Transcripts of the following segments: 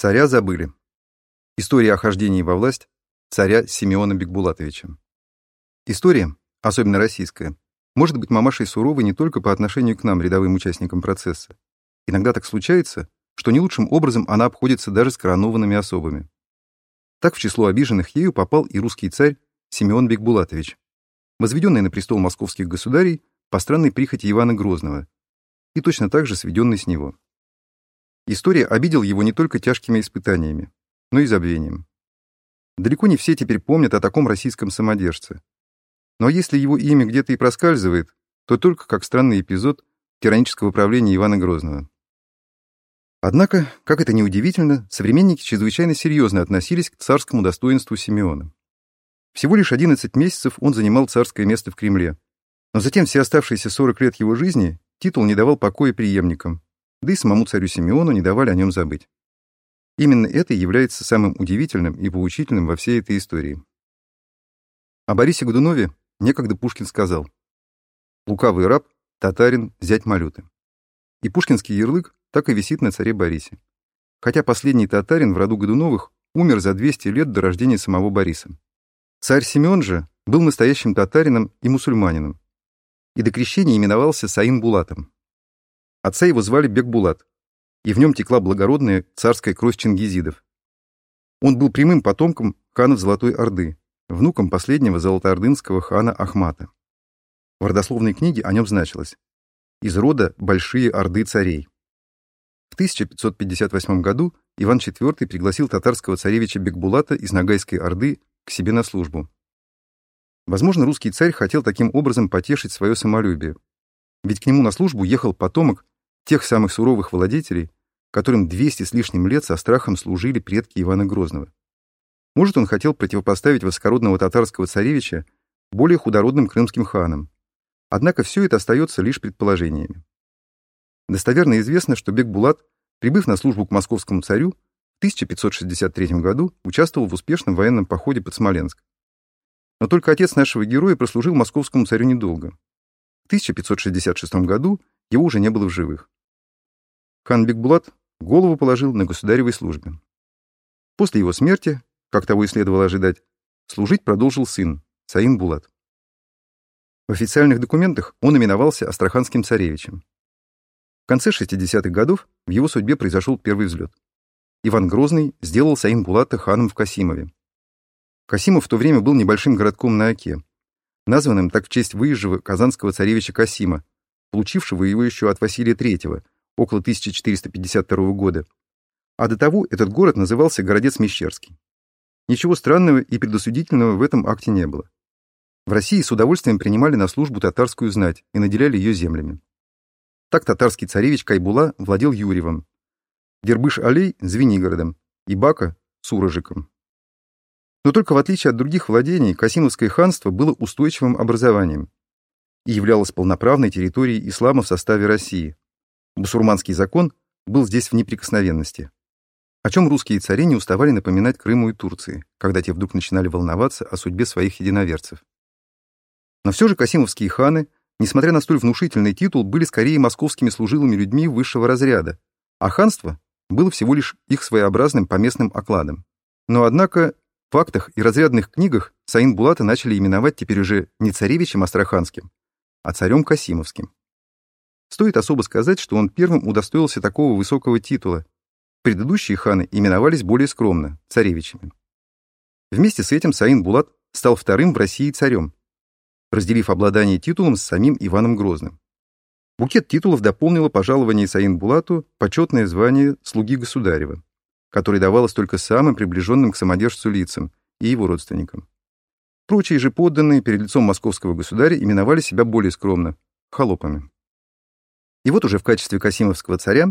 Царя забыли. История о хождении во власть царя Симеона Бекбулатовича. История, особенно российская, может быть мамашей суровой не только по отношению к нам, рядовым участникам процесса. Иногда так случается, что не лучшим образом она обходится даже с коронованными особами. Так в число обиженных ею попал и русский царь Симеон Бекбулатович, возведенный на престол московских государей по странной прихоти Ивана Грозного, и точно так же сведенный с него. История обидел его не только тяжкими испытаниями, но и забвением. Далеко не все теперь помнят о таком российском самодержце. Но если его имя где-то и проскальзывает, то только как странный эпизод тиранического правления Ивана Грозного. Однако, как это ни удивительно, современники чрезвычайно серьезно относились к царскому достоинству Симеона. Всего лишь 11 месяцев он занимал царское место в Кремле, но затем все оставшиеся 40 лет его жизни титул не давал покоя преемникам, да и самому царю Симеону не давали о нем забыть. Именно это является самым удивительным и поучительным во всей этой истории. О Борисе Годунове некогда Пушкин сказал «Лукавый раб, татарин, зять малюты». И пушкинский ярлык так и висит на царе Борисе. Хотя последний татарин в роду Годуновых умер за 200 лет до рождения самого Бориса. Царь Семен же был настоящим татарином и мусульманином, и до крещения именовался Саин Булатом. Отца его звали Бекбулат, и в нем текла благородная царская кровь чингизидов. Он был прямым потомком ханов Золотой Орды, внуком последнего золотоордынского хана Ахмата. В родословной книге о нем значилось «Из рода Большие Орды царей». В 1558 году Иван IV пригласил татарского царевича Бекбулата из Ногайской Орды к себе на службу. Возможно, русский царь хотел таким образом потешить свое самолюбие. Ведь к нему на службу ехал потомок тех самых суровых владетелей, которым 200 с лишним лет со страхом служили предки Ивана Грозного. Может, он хотел противопоставить высокородного татарского царевича более худородным крымским ханам. Однако все это остается лишь предположениями. Достоверно известно, что Бекбулат, прибыв на службу к московскому царю, в 1563 году участвовал в успешном военном походе под Смоленск. Но только отец нашего героя прослужил московскому царю недолго. В 1566 году его уже не было в живых хан Бекбулат голову положил на государевой службе. После его смерти, как того и следовало ожидать, служить продолжил сын, Саин Булат. В официальных документах он именовался Астраханским царевичем. В конце 60-х годов в его судьбе произошел первый взлет. Иван Грозный сделал Саин Булата ханом в Касимове. Касимов в то время был небольшим городком на Оке, названным так в честь выезжего казанского царевича Касима, получившего его еще от Василия III, около 1452 года, а до того этот город назывался Городец-Мещерский. Ничего странного и предосудительного в этом акте не было. В России с удовольствием принимали на службу татарскую знать и наделяли ее землями. Так татарский царевич Кайбула владел Юрьевым, Дербыш-Алей — Звенигородом и Бака — Сурожиком. Но только в отличие от других владений, Касимовское ханство было устойчивым образованием и являлось полноправной территорией ислама в составе России, Бусурманский закон был здесь в неприкосновенности. О чем русские цари не уставали напоминать Крыму и Турции, когда те вдруг начинали волноваться о судьбе своих единоверцев. Но все же касимовские ханы, несмотря на столь внушительный титул, были скорее московскими служилыми людьми высшего разряда, а ханство было всего лишь их своеобразным поместным окладом. Но однако в фактах и разрядных книгах Саин Булата начали именовать теперь уже не царевичем Астраханским, а царем Касимовским. Стоит особо сказать, что он первым удостоился такого высокого титула. Предыдущие ханы именовались более скромно – царевичами. Вместе с этим Саин Булат стал вторым в России царем, разделив обладание титулом с самим Иваном Грозным. Букет титулов дополнило пожалование Саин Булату почетное звание «Слуги Государева», которое давалось только самым приближенным к самодержцу лицам и его родственникам. Прочие же подданные перед лицом московского государя именовали себя более скромно – холопами. И вот уже в качестве Касимовского царя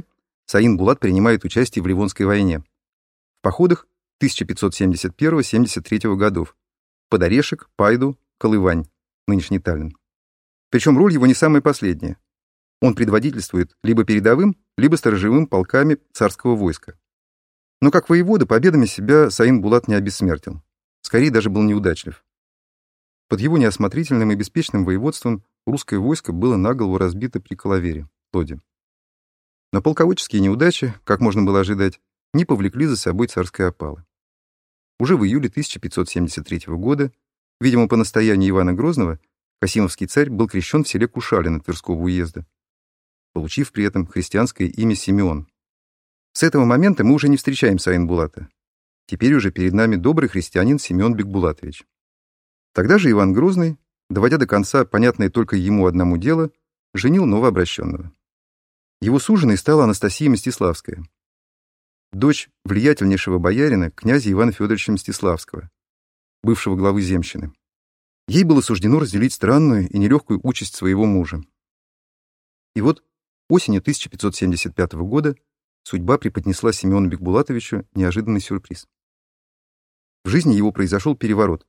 Саин Булат принимает участие в Ливонской войне. В походах 1571-73 годов. Под Орешек, Пайду, Колывань, нынешний Таллин. Причем роль его не самая последняя. Он предводительствует либо передовым, либо сторожевым полками царского войска. Но как воевода победами себя Саин Булат не обессмертил. Скорее даже был неудачлив. Под его неосмотрительным и беспечным воеводством русское войско было наголову разбито при Калавере. Лоди. Но полководческие неудачи, как можно было ожидать, не повлекли за собой царской опалы. Уже в июле 1573 года, видимо, по настоянию Ивана Грозного, Касимовский царь был крещен в селе Кушалино Тверского уезда, получив при этом христианское имя Симеон. С этого момента мы уже не встречаем Саин-Булата. Теперь уже перед нами добрый христианин Семен Бекбулатович. Тогда же Иван Грозный, доводя до конца понятное только ему одному дело, женил новообращенного. Его суженой стала Анастасия Мстиславская, дочь влиятельнейшего боярина, князя Ивана Федоровича Мстиславского, бывшего главы земщины. Ей было суждено разделить странную и нелегкую участь своего мужа. И вот осенью 1575 года судьба преподнесла Семену Бекбулатовичу неожиданный сюрприз. В жизни его произошел переворот,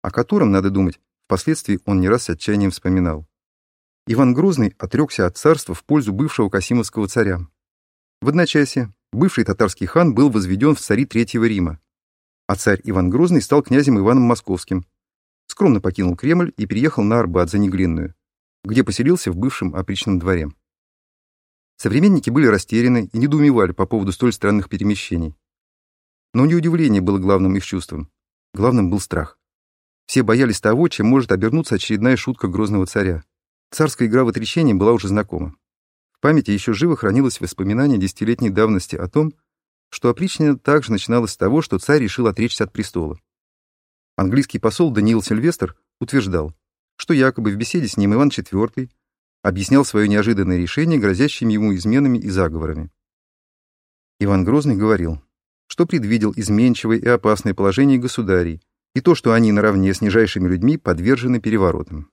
о котором, надо думать, впоследствии он не раз с отчаянием вспоминал. Иван Грозный отрекся от царства в пользу бывшего Касимовского царя. В одночасье бывший татарский хан был возведен в цари Третьего Рима, а царь Иван Грозный стал князем Иваном Московским, скромно покинул Кремль и переехал на Арбат за Неглинную, где поселился в бывшем опричном дворе. Современники были растеряны и недоумевали по поводу столь странных перемещений. Но не удивление было главным их чувством. Главным был страх. Все боялись того, чем может обернуться очередная шутка грозного царя. Царская игра в отречение была уже знакома. В памяти еще живо хранилось воспоминание десятилетней давности о том, что опричнина также начиналась с того, что царь решил отречься от престола. Английский посол Даниил Сильвестр утверждал, что якобы в беседе с ним Иван IV объяснял свое неожиданное решение грозящими ему изменами и заговорами. Иван Грозный говорил, что предвидел изменчивое и опасное положение государей и то, что они наравне с нижайшими людьми подвержены переворотам.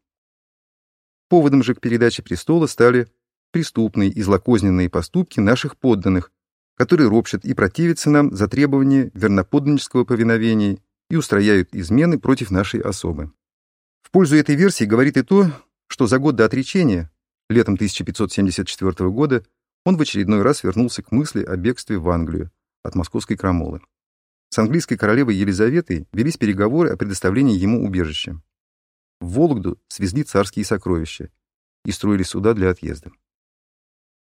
Поводом же к передаче престола стали преступные и злокозненные поступки наших подданных, которые ропщат и противятся нам за требования верноподданнического повиновения и устрояют измены против нашей особы. В пользу этой версии говорит и то, что за год до отречения, летом 1574 года, он в очередной раз вернулся к мысли о бегстве в Англию от московской крамолы. С английской королевой Елизаветой велись переговоры о предоставлении ему убежища. В Вологду свезли царские сокровища и строили суда для отъезда.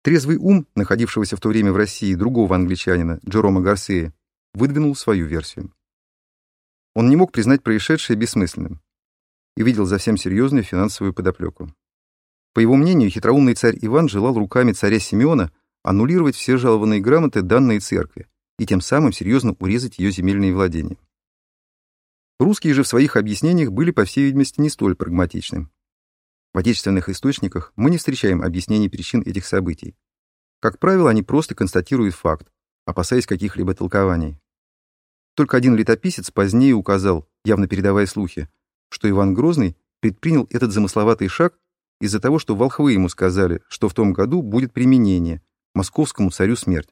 Трезвый ум, находившегося в то время в России другого англичанина, Джерома Гарсея, выдвинул свою версию. Он не мог признать происшедшее бессмысленным и видел за всем серьезную финансовую подоплеку. По его мнению, хитроумный царь Иван желал руками царя Симеона аннулировать все жалованные грамоты, данные церкви, и тем самым серьезно урезать ее земельные владения. Русские же в своих объяснениях были, по всей видимости, не столь прагматичны. В отечественных источниках мы не встречаем объяснений причин этих событий. Как правило, они просто констатируют факт, опасаясь каких-либо толкований. Только один летописец позднее указал, явно передавая слухи, что Иван Грозный предпринял этот замысловатый шаг из-за того, что волхвы ему сказали, что в том году будет применение московскому царю смерть.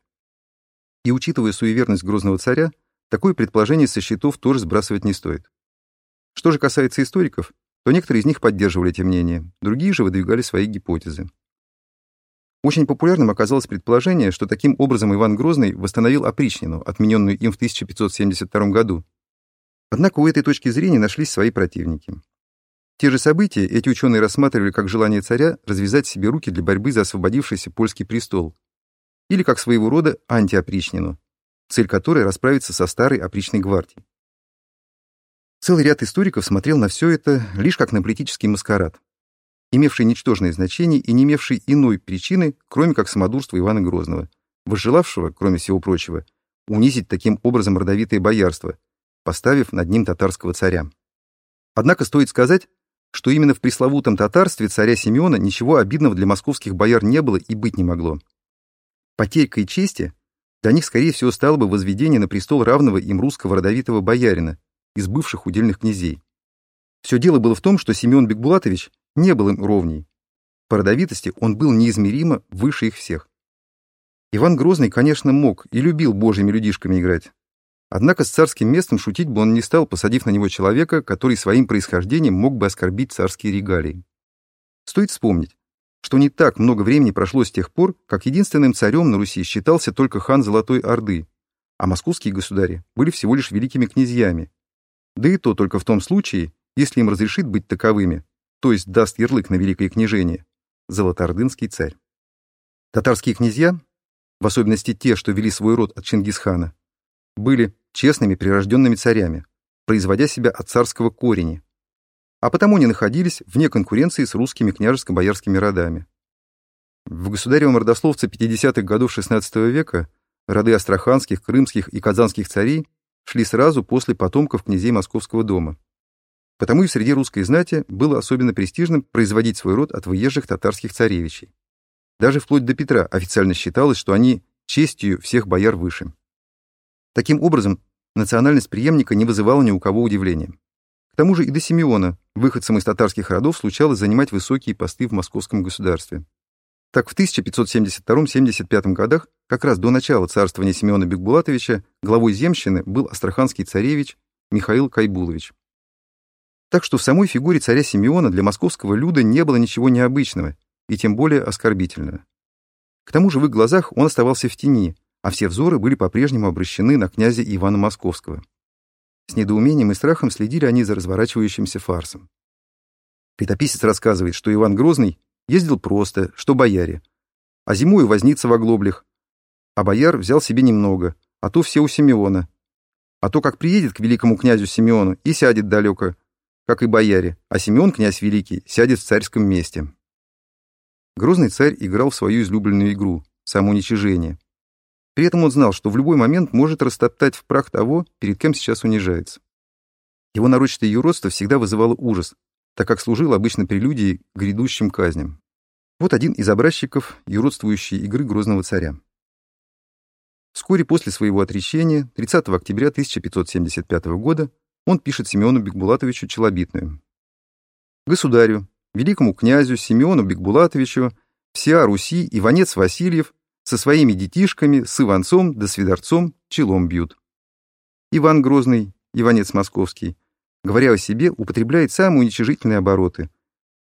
И учитывая суеверность грозного царя, такое предположение со счетов тоже сбрасывать не стоит. Что же касается историков, то некоторые из них поддерживали эти мнения, другие же выдвигали свои гипотезы. Очень популярным оказалось предположение, что таким образом Иван Грозный восстановил опричнину, отмененную им в 1572 году. Однако у этой точки зрения нашлись свои противники. Те же события эти ученые рассматривали как желание царя развязать себе руки для борьбы за освободившийся польский престол, или как своего рода антиопричнину, цель которой расправиться со старой опричной гвардией. Целый ряд историков смотрел на все это лишь как на политический маскарад, имевший ничтожное значение и не имевший иной причины, кроме как самодурства Ивана Грозного, возжелавшего, кроме всего прочего, унизить таким образом родовитое боярство, поставив над ним татарского царя. Однако стоит сказать, что именно в пресловутом татарстве царя Симеона ничего обидного для московских бояр не было и быть не могло. Потерькой чести для них, скорее всего, стало бы возведение на престол равного им русского родовитого боярина из бывших удельных князей. Все дело было в том, что Семен Бекбулатович не был им ровней. По родовитости он был неизмеримо выше их всех. Иван Грозный, конечно, мог и любил божьими людишками играть. Однако с царским местом шутить бы он не стал, посадив на него человека, который своим происхождением мог бы оскорбить царские регалии. Стоит вспомнить, что не так много времени прошло с тех пор, как единственным царем на Руси считался только хан Золотой Орды, а московские государи были всего лишь великими князьями. Да и то только в том случае, если им разрешит быть таковыми, то есть даст ярлык на великое княжение, золотоордынский царь. Татарские князья, в особенности те, что вели свой род от Чингисхана, были честными прирожденными царями, производя себя от царского корени, а потому не находились вне конкуренции с русскими княжеско-боярскими родами. В государевом родословце 50-х годов XVI века роды астраханских, крымских и казанских царей шли сразу после потомков князей Московского дома. Потому и среди русской знати было особенно престижным производить свой род от выезжих татарских царевичей. Даже вплоть до Петра официально считалось, что они честью всех бояр выше. Таким образом, национальность преемника не вызывала ни у кого удивления. К тому же и до Симеона, выходцам из татарских родов, случалось занимать высокие посты в московском государстве. Так в 1572-75 годах, как раз до начала царствования Симеона Бекбулатовича, главой земщины был астраханский царевич Михаил Кайбулович. Так что в самой фигуре царя Симеона для московского люда не было ничего необычного и тем более оскорбительного. К тому же в их глазах он оставался в тени, а все взоры были по-прежнему обращены на князя Ивана Московского. С недоумением и страхом следили они за разворачивающимся фарсом. Летописец рассказывает, что Иван Грозный ездил просто, что бояре, а зимой возница в оглоблях, а бояр взял себе немного, а то все у Симеона, а то как приедет к великому князю Симеону и сядет далеко, как и бояре, а Симеон, князь великий, сядет в царском месте. Грозный царь играл в свою излюбленную игру — самоуничижение. При этом он знал, что в любой момент может растоптать в прах того, перед кем сейчас унижается. Его нарочитое юродство всегда вызывало ужас, так как служило обычно прелюдией к грядущим казням. Вот один из образчиков юродствующей игры Грозного царя. Вскоре после своего отречения, 30 октября 1575 года, он пишет Симеону Бекбулатовичу Челобитную. «Государю, великому князю Симеону Бекбулатовичу, вся Руси Иванец Васильев со своими детишками, с Иванцом да Свидорцом челом бьют. Иван Грозный, Иванец Московский, говоря о себе, употребляет самые уничижительные обороты.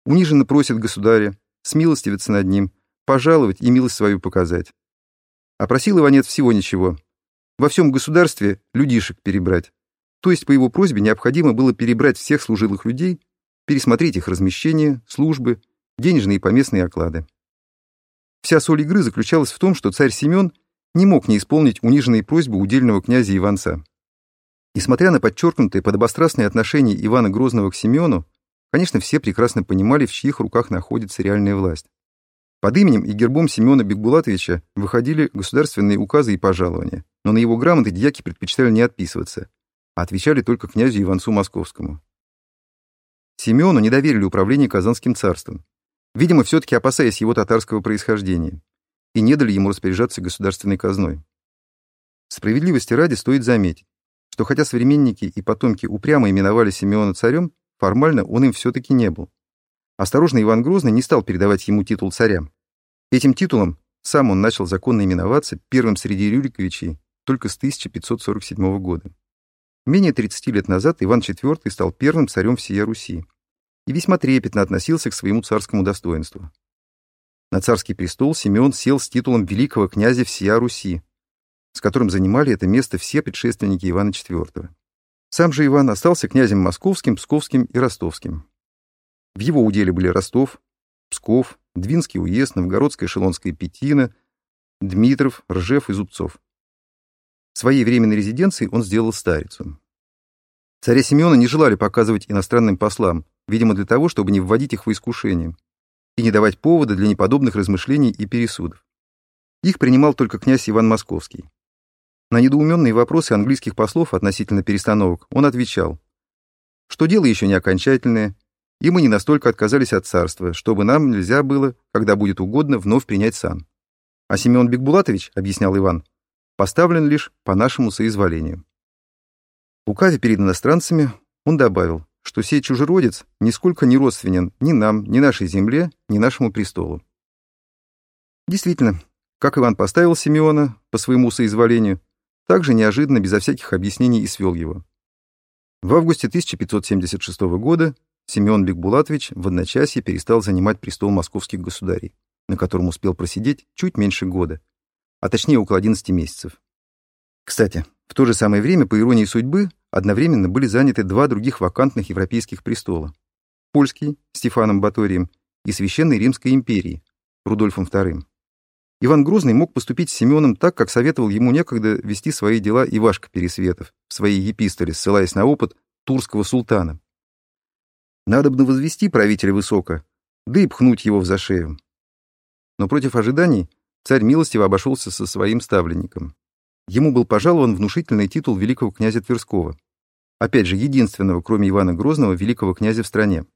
Униженно просит государя, смилостивиться над ним, пожаловать и милость свою показать. А просил Иванец всего ничего. Во всем государстве людишек перебрать. То есть по его просьбе необходимо было перебрать всех служилых людей, пересмотреть их размещение, службы, денежные и поместные оклады. Вся соль игры заключалась в том, что царь Семен не мог не исполнить униженные просьбы удельного князя Иванца. Несмотря на подчеркнутые подобострастные отношения Ивана Грозного к Семену, конечно, все прекрасно понимали, в чьих руках находится реальная власть. Под именем и гербом Семена Бекбулатовича выходили государственные указы и пожалования, но на его грамоты дьяки предпочитали не отписываться, а отвечали только князю Иванцу Московскому. Симеону не доверили управление Казанским царством, видимо, все-таки опасаясь его татарского происхождения, и не дали ему распоряжаться государственной казной. Справедливости ради стоит заметить, что хотя современники и потомки упрямо именовали Симеона царем, формально он им все-таки не был. Осторожный Иван Грозный не стал передавать ему титул царя. Этим титулом сам он начал законно именоваться первым среди Рюриковичей только с 1547 года. Менее 30 лет назад Иван IV стал первым царем всей Руси и весьма трепетно относился к своему царскому достоинству. На царский престол Симеон сел с титулом великого князя всея Руси, с которым занимали это место все предшественники Ивана IV. Сам же Иван остался князем московским, псковским и ростовским. В его уделе были Ростов, Псков, Двинский уезд, Новгородская Шелонская Петина, Дмитров, Ржев и Зубцов. Своей временной резиденцией он сделал старицу. Царя Симеона не желали показывать иностранным послам, видимо, для того, чтобы не вводить их в искушение и не давать повода для неподобных размышлений и пересудов. Их принимал только князь Иван Московский. На недоуменные вопросы английских послов относительно перестановок он отвечал, что дело еще не окончательное, и мы не настолько отказались от царства, чтобы нам нельзя было, когда будет угодно, вновь принять сан. А Семен Бекбулатович, объяснял Иван, поставлен лишь по нашему соизволению. Указе перед иностранцами он добавил, что сей чужеродец нисколько не родственен ни нам, ни нашей земле, ни нашему престолу. Действительно, как Иван поставил Симеона по своему соизволению, так же неожиданно, безо всяких объяснений, и свел его. В августе 1576 года Симеон Бекбулатович в одночасье перестал занимать престол московских государей, на котором успел просидеть чуть меньше года, а точнее около 11 месяцев. Кстати, в то же самое время, по иронии судьбы, одновременно были заняты два других вакантных европейских престола. Польский, Стефаном Баторием, и Священной Римской империи, Рудольфом II. Иван Грозный мог поступить с Семеном так, как советовал ему некогда вести свои дела Ивашка Пересветов в своей епистоле, ссылаясь на опыт турского султана. Надо бы возвести правителя высоко, да и пхнуть его в зашею. Но против ожиданий царь милостиво обошелся со своим ставленником. Ему был пожалован внушительный титул великого князя Тверского, опять же, единственного, кроме Ивана Грозного, великого князя в стране.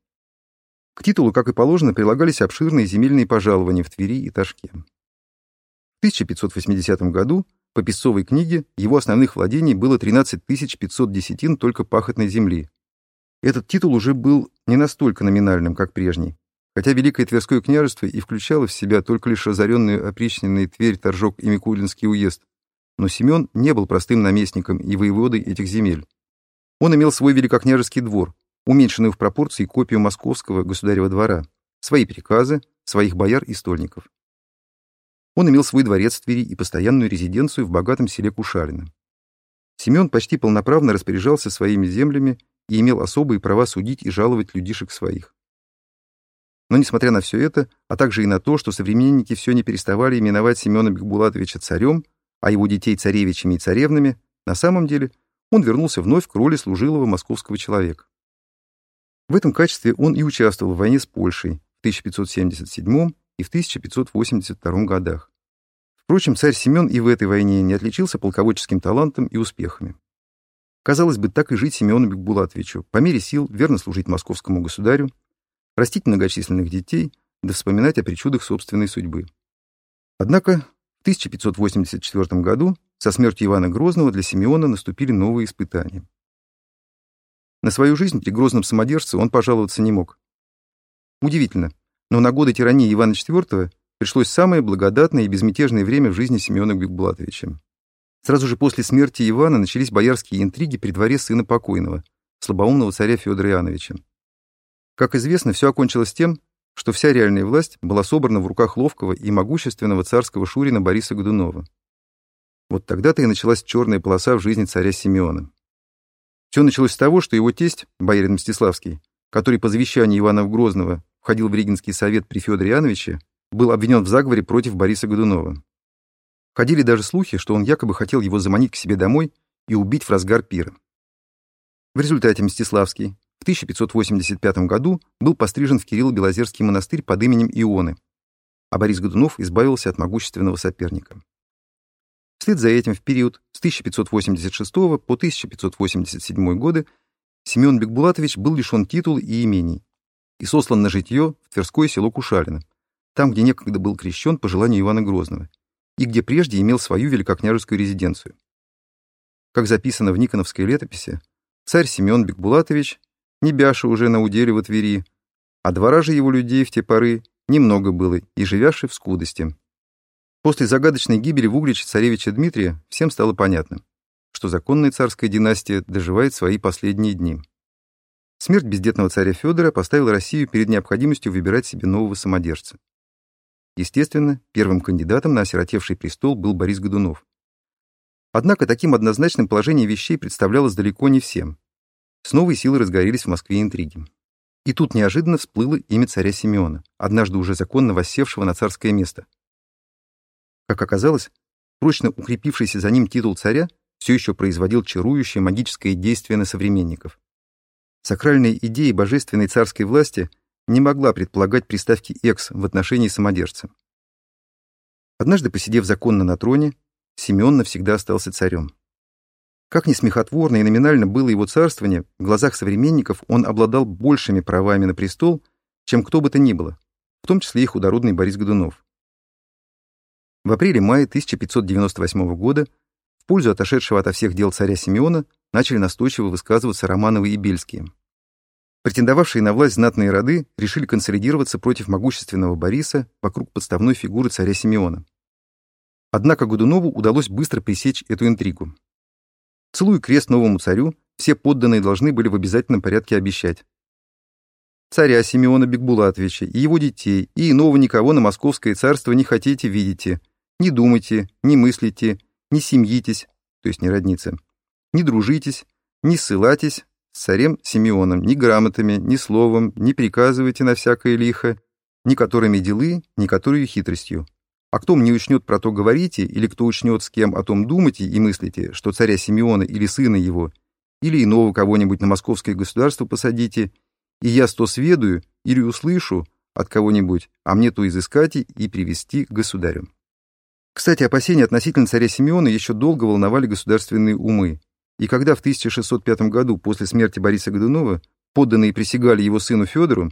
К титулу, как и положено, прилагались обширные земельные пожалования в Твери и Ташке. В 1580 году по Песцовой книге его основных владений было 13 500 десятин только пахотной земли. Этот титул уже был не настолько номинальным, как прежний, хотя Великое Тверское княжество и включало в себя только лишь озаренную опричненный Тверь, Торжок и Микулинский уезд, но Семен не был простым наместником и воеводой этих земель. Он имел свой великокняжеский двор, уменьшенную в пропорции копию московского государева двора, свои приказы, своих бояр и стольников. Он имел свой дворец в Твери и постоянную резиденцию в богатом селе Кушалино. Семен почти полноправно распоряжался своими землями и имел особые права судить и жаловать людишек своих. Но, несмотря на все это, а также и на то, что современники все не переставали именовать Семена Бекбулатовича царем, а его детей царевичами и царевнами, на самом деле он вернулся вновь к роли служилого московского человека. В этом качестве он и участвовал в войне с Польшей в 1577 и в 1582 годах. Впрочем, царь Семен и в этой войне не отличился полководческим талантом и успехами. Казалось бы, так и жить Семену Бекбулатовичу, по мере сил верно служить московскому государю, растить многочисленных детей, да вспоминать о причудах собственной судьбы. Однако 1584 году со смертью Ивана Грозного для Симеона наступили новые испытания. На свою жизнь при грозном самодержце он пожаловаться не мог. Удивительно, но на годы тирании Ивана IV пришлось самое благодатное и безмятежное время в жизни Симеона Бекбулатовича. Сразу же после смерти Ивана начались боярские интриги при дворе сына покойного, слабоумного царя Федора Иоанновича. Как известно, все окончилось тем, что вся реальная власть была собрана в руках ловкого и могущественного царского шурина Бориса Годунова. Вот тогда-то и началась черная полоса в жизни царя Симеона. Все началось с того, что его тесть, боярин Мстиславский, который по завещанию Ивана Грозного входил в Регенский совет при Федоре Иоанновиче, был обвинен в заговоре против Бориса Годунова. Ходили даже слухи, что он якобы хотел его заманить к себе домой и убить в разгар пира. В результате Мстиславский в 1585 году был пострижен в Кирилло-Белозерский монастырь под именем Ионы, а Борис Годунов избавился от могущественного соперника. Вслед за этим в период с 1586 по 1587 годы Семен Бекбулатович был лишен титула и имений и сослан на житье в Тверское село Кушалино, там, где некогда был крещен по желанию Ивана Грозного, и где прежде имел свою великокняжескую резиденцию. Как записано в Никоновской летописи, царь Семен Бекбулатович не бяша уже на уделе во Твери, а двора же его людей в те поры немного было, и живяши в скудости. После загадочной гибели в Угличе царевича Дмитрия всем стало понятно, что законная царская династия доживает свои последние дни. Смерть бездетного царя Федора поставила Россию перед необходимостью выбирать себе нового самодержца. Естественно, первым кандидатом на осиротевший престол был Борис Годунов. Однако таким однозначным положение вещей представлялось далеко не всем. С новой силой разгорелись в Москве интриги. И тут неожиданно всплыло имя царя Симеона, однажды уже законно воссевшего на царское место. Как оказалось, прочно укрепившийся за ним титул царя все еще производил чарующее магическое действие на современников. Сакральная идея божественной царской власти не могла предполагать приставки «экс» в отношении самодержца. Однажды, посидев законно на троне, Симеон навсегда остался царем. Как ни смехотворно и номинально было его царствование, в глазах современников он обладал большими правами на престол, чем кто бы то ни было, в том числе и худородный Борис Годунов. В апреле-мае 1598 года в пользу отошедшего ото всех дел царя Симеона начали настойчиво высказываться Романовы и Бельские. Претендовавшие на власть знатные роды решили консолидироваться против могущественного Бориса вокруг подставной фигуры царя Симеона. Однако Годунову удалось быстро пресечь эту интригу. Целуя крест новому царю, все подданные должны были в обязательном порядке обещать. Царя Симеона Бекбулатовича и его детей, и иного никого на московское царство не хотите видите, не думайте, не мыслите, не семьитесь, то есть не родницы, не дружитесь, не ссылайтесь с царем Симеоном ни грамотами, ни словом, не приказывайте на всякое лихо, ни которыми делы, ни которую хитростью. А кто мне учнет про то говорите, или кто учнет с кем о том думайте и мыслите, что царя Симеона или сына его, или иного кого-нибудь на московское государство посадите, и я сто сведаю или услышу от кого-нибудь, а мне то изыскать и привести к государю. Кстати, опасения относительно царя Симеона еще долго волновали государственные умы, и когда в 1605 году после смерти Бориса Годунова подданные присягали его сыну Федору,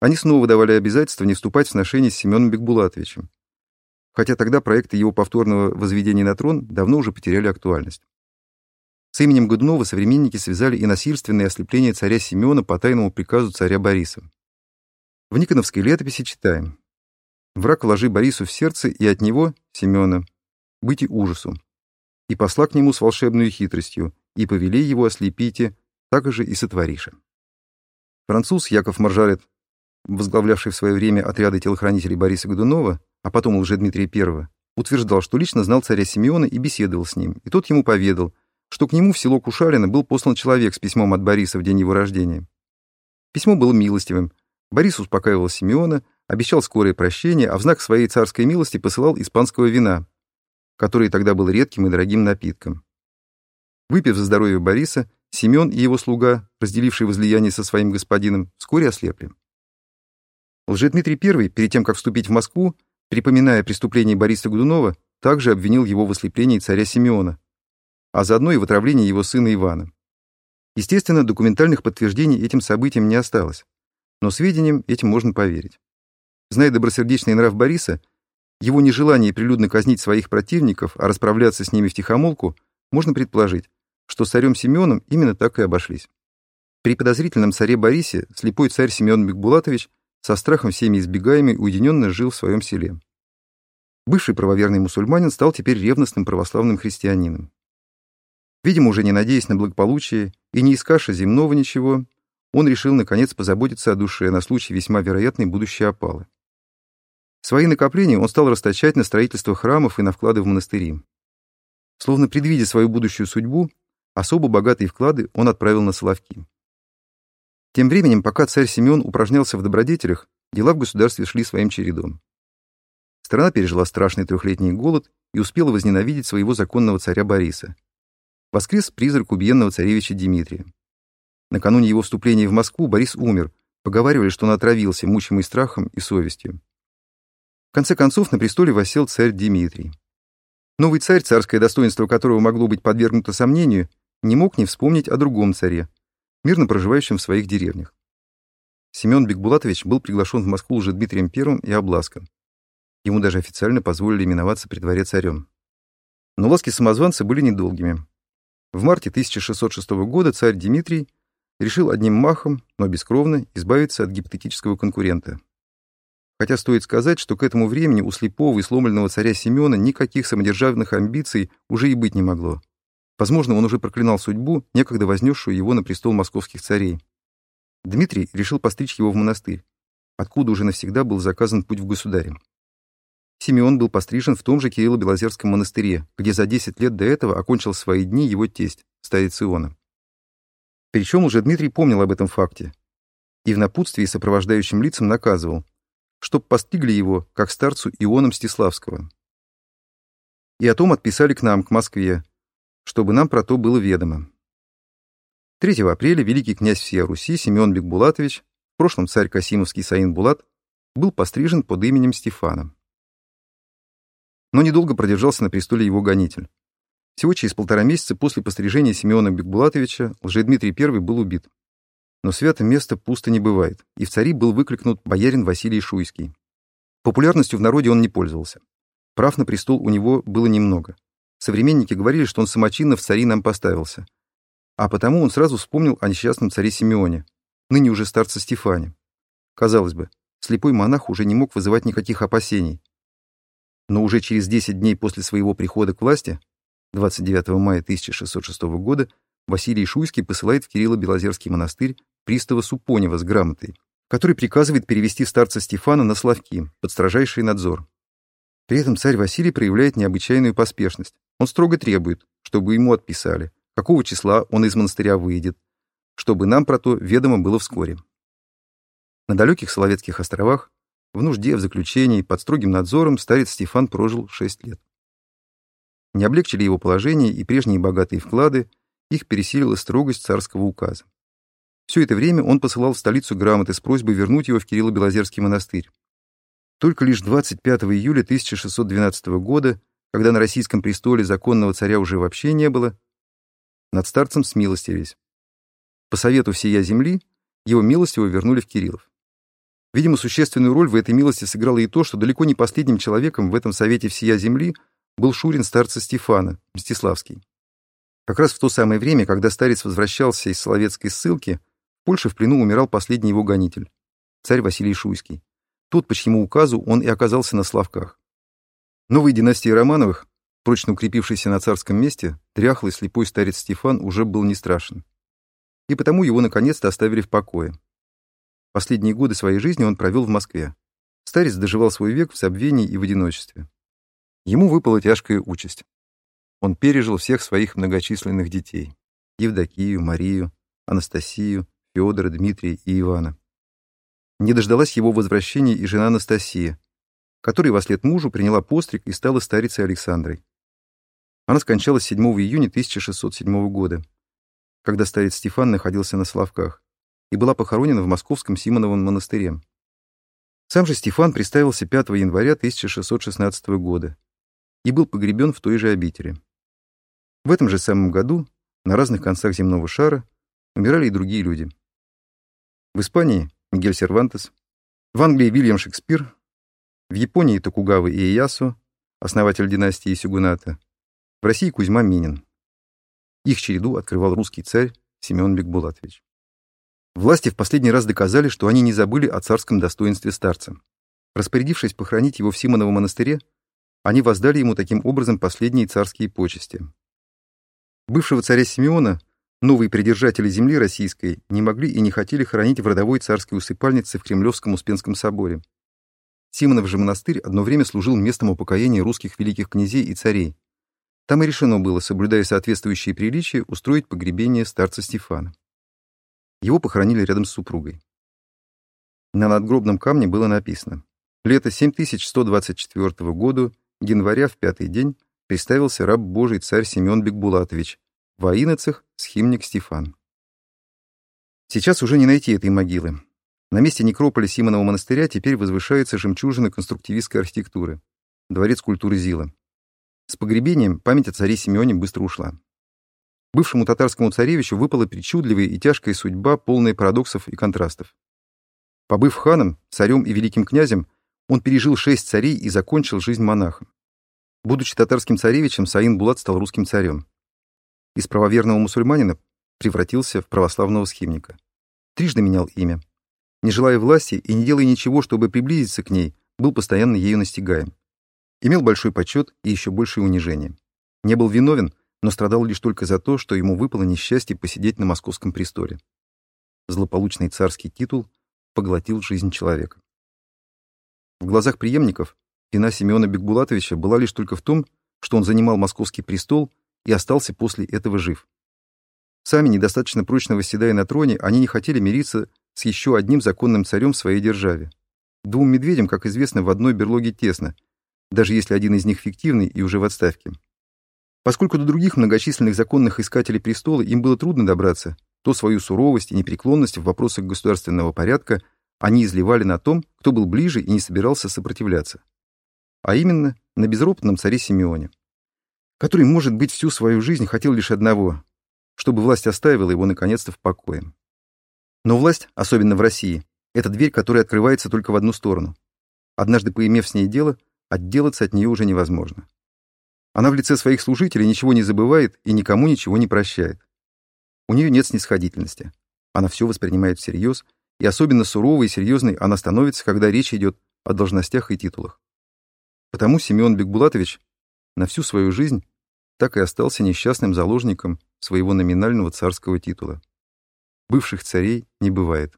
они снова давали обязательство не вступать в сношение с Семеном Бекбулатовичем, хотя тогда проекты его повторного возведения на трон давно уже потеряли актуальность. С именем Годунова современники связали и насильственное ослепление царя Семена по тайному приказу царя Бориса. В Никоновской летописи читаем «Враг вложи Борису в сердце, и от него, Семена, быть и ужасу, и посла к нему с волшебной хитростью, и повелей его ослепите, так же и сотвориша». Француз Яков Маржарет, возглавлявший в свое время отряды телохранителей Бориса Годунова, а потом уже Дмитрия I, утверждал, что лично знал царя Симеона и беседовал с ним, и тот ему поведал, что к нему в село Кушарино был послан человек с письмом от Бориса в день его рождения. Письмо было милостивым. Борис успокаивал Симеона, обещал скорое прощение, а в знак своей царской милости посылал испанского вина, которое тогда было редким и дорогим напитком. Выпив за здоровье Бориса, Семен и его слуга, разделившие возлияние со своим господином, вскоре ослепли. Лжедмитрий I, перед тем, как вступить в Москву, припоминая преступление Бориса Годунова, также обвинил его в ослеплении царя Симеона, а заодно и в отравлении его сына Ивана. Естественно, документальных подтверждений этим событиям не осталось, но сведениям этим можно поверить. Зная добросердечный нрав Бориса, его нежелание прилюдно казнить своих противников, а расправляться с ними втихомолку, можно предположить, что с царем Семеном именно так и обошлись. При подозрительном царе Борисе слепой царь Семен Бекбулатович со страхом всеми избегаемый уединенно жил в своем селе. Бывший правоверный мусульманин стал теперь ревностным православным христианином. Видимо, уже не надеясь на благополучие и не искаша земного ничего, он решил, наконец, позаботиться о душе на случай весьма вероятной будущей опалы. Свои накопления он стал расточать на строительство храмов и на вклады в монастыри. Словно предвидя свою будущую судьбу, особо богатые вклады он отправил на Соловки. Тем временем, пока царь Семен упражнялся в добродетелях, дела в государстве шли своим чередом. Страна пережила страшный трехлетний голод и успела возненавидеть своего законного царя Бориса, воскрес призрак убиенного царевича Дмитрия. Накануне его вступления в Москву Борис умер, поговаривали, что он отравился, мучимый страхом и совестью. В конце концов на престоле восел царь Дмитрий. Новый царь, царское достоинство которого могло быть подвергнуто сомнению, не мог не вспомнить о другом царе, мирно проживающем в своих деревнях. Семен Бекбулатович был приглашен в Москву уже Дмитрием I и Обласком. Ему даже официально позволили именоваться при дворе царем. Но ласки самозванца были недолгими. В марте 1606 года царь Дмитрий решил одним махом, но бескровно, избавиться от гипотетического конкурента. Хотя стоит сказать, что к этому времени у слепого и сломленного царя Семена никаких самодержавных амбиций уже и быть не могло. Возможно, он уже проклинал судьбу, некогда вознесшую его на престол московских царей. Дмитрий решил постричь его в монастырь, откуда уже навсегда был заказан путь в государе. Симеон был пострижен в том же Кирилло-Белозерском монастыре, где за 10 лет до этого окончил свои дни его тесть, старец Иона. Причем уже Дмитрий помнил об этом факте и в напутствии сопровождающим лицам наказывал, чтоб постригли его, как старцу Иона Мстиславского. И о том отписали к нам, к Москве, чтобы нам про то было ведомо. 3 апреля великий князь всея Руси Семен Бекбулатович, в прошлом царь Касимовский Саин Булат, был пострижен под именем Стефана. Но недолго продержался на престоле его гонитель. Всего через полтора месяца после пострижения Симеона Бекбулатовича Лжедмитрий I был убит. Но свято место пусто не бывает, и в цари был выкликнут боярин Василий Шуйский. Популярностью в народе он не пользовался. Прав на престол у него было немного. Современники говорили, что он самочинно в цари нам поставился. А потому он сразу вспомнил о несчастном царе Симеоне, ныне уже старца Стефане. Казалось бы, слепой монах уже не мог вызывать никаких опасений, но уже через 10 дней после своего прихода к власти, 29 мая 1606 года, Василий Шуйский посылает в Кирилло-Белозерский монастырь пристава Супонева с грамотой, который приказывает перевести старца Стефана на Славки под строжайший надзор. При этом царь Василий проявляет необычайную поспешность. Он строго требует, чтобы ему отписали, какого числа он из монастыря выйдет, чтобы нам про то ведомо было вскоре. На далеких Соловецких островах В нужде, в заключении, под строгим надзором старец Стефан прожил шесть лет. Не облегчили его положение и прежние богатые вклады, их пересилила строгость царского указа. Все это время он посылал в столицу грамоты с просьбой вернуть его в Кирилло-Белозерский монастырь. Только лишь 25 июля 1612 года, когда на российском престоле законного царя уже вообще не было, над старцем смилостивились. По совету всея земли его милостиво вернули в Кириллов. Видимо, существенную роль в этой милости сыграло и то, что далеко не последним человеком в этом совете всея земли был Шурин старца Стефана, Мстиславский. Как раз в то самое время, когда старец возвращался из Соловецкой ссылки, в Польше в плену умирал последний его гонитель, царь Василий Шуйский. Тот, по чьему указу, он и оказался на Славках. Новой династии Романовых, прочно укрепившейся на царском месте, дряхлый слепой старец Стефан уже был не страшен. И потому его наконец-то оставили в покое. Последние годы своей жизни он провел в Москве. Старец доживал свой век в забвении и в одиночестве. Ему выпала тяжкая участь. Он пережил всех своих многочисленных детей — Евдокию, Марию, Анастасию, Федора, Дмитрия и Ивана. Не дождалась его возвращения и жена Анастасия, которая во след мужу приняла постриг и стала старицей Александрой. Она скончалась 7 июня 1607 года, когда старец Стефан находился на Славках и была похоронена в московском Симоновом монастыре. Сам же Стефан представился 5 января 1616 года и был погребен в той же обители. В этом же самом году на разных концах земного шара умирали и другие люди. В Испании Мигель Сервантес, в Англии Вильям Шекспир, в Японии Токугава Иэясу, основатель династии Сюгуната, в России Кузьма Минин. Их череду открывал русский царь Семен Бекбулатович. Власти в последний раз доказали, что они не забыли о царском достоинстве старца. Распорядившись похоронить его в Симоновом монастыре, они воздали ему таким образом последние царские почести. Бывшего царя Симеона новые придержатели земли российской не могли и не хотели хоронить в родовой царской усыпальнице в Кремлевском Успенском соборе. Симонов же монастырь одно время служил местом упокоения русских великих князей и царей. Там и решено было, соблюдая соответствующие приличия, устроить погребение старца Стефана. Его похоронили рядом с супругой. На надгробном камне было написано «Лето 7124 года, января в пятый день, представился раб Божий царь Семен Бекбулатович, в Аиноцах схимник Стефан». Сейчас уже не найти этой могилы. На месте некрополя Симонова монастыря теперь возвышается жемчужина конструктивистской архитектуры — дворец культуры Зила. С погребением память о царе Симеоне быстро ушла. Бывшему татарскому царевичу выпала причудливая и тяжкая судьба, полная парадоксов и контрастов. Побыв ханом, царем и великим князем, он пережил шесть царей и закончил жизнь монахом. Будучи татарским царевичем, Саин Булат стал русским царем. Из правоверного мусульманина превратился в православного схимника. Трижды менял имя. Не желая власти и не делая ничего, чтобы приблизиться к ней, был постоянно ею настигаем. Имел большой почет и еще большее унижение. Не был виновен, но страдал лишь только за то, что ему выпало несчастье посидеть на московском престоле. Злополучный царский титул поглотил жизнь человека. В глазах преемников вина Семена Бекбулатовича была лишь только в том, что он занимал московский престол и остался после этого жив. Сами, недостаточно прочно восседая на троне, они не хотели мириться с еще одним законным царем в своей державе. Двум медведям, как известно, в одной берлоге тесно, даже если один из них фиктивный и уже в отставке. Поскольку до других многочисленных законных искателей престола им было трудно добраться, то свою суровость и непреклонность в вопросах государственного порядка они изливали на том, кто был ближе и не собирался сопротивляться. А именно, на безропотном царе Симеоне, который, может быть, всю свою жизнь хотел лишь одного, чтобы власть оставила его наконец-то в покое. Но власть, особенно в России, это дверь, которая открывается только в одну сторону. Однажды поимев с ней дело, отделаться от нее уже невозможно. Она в лице своих служителей ничего не забывает и никому ничего не прощает. У нее нет снисходительности. Она все воспринимает всерьез, и особенно суровой и серьезной она становится, когда речь идет о должностях и титулах. Потому Семен Бекбулатович на всю свою жизнь так и остался несчастным заложником своего номинального царского титула. Бывших царей не бывает.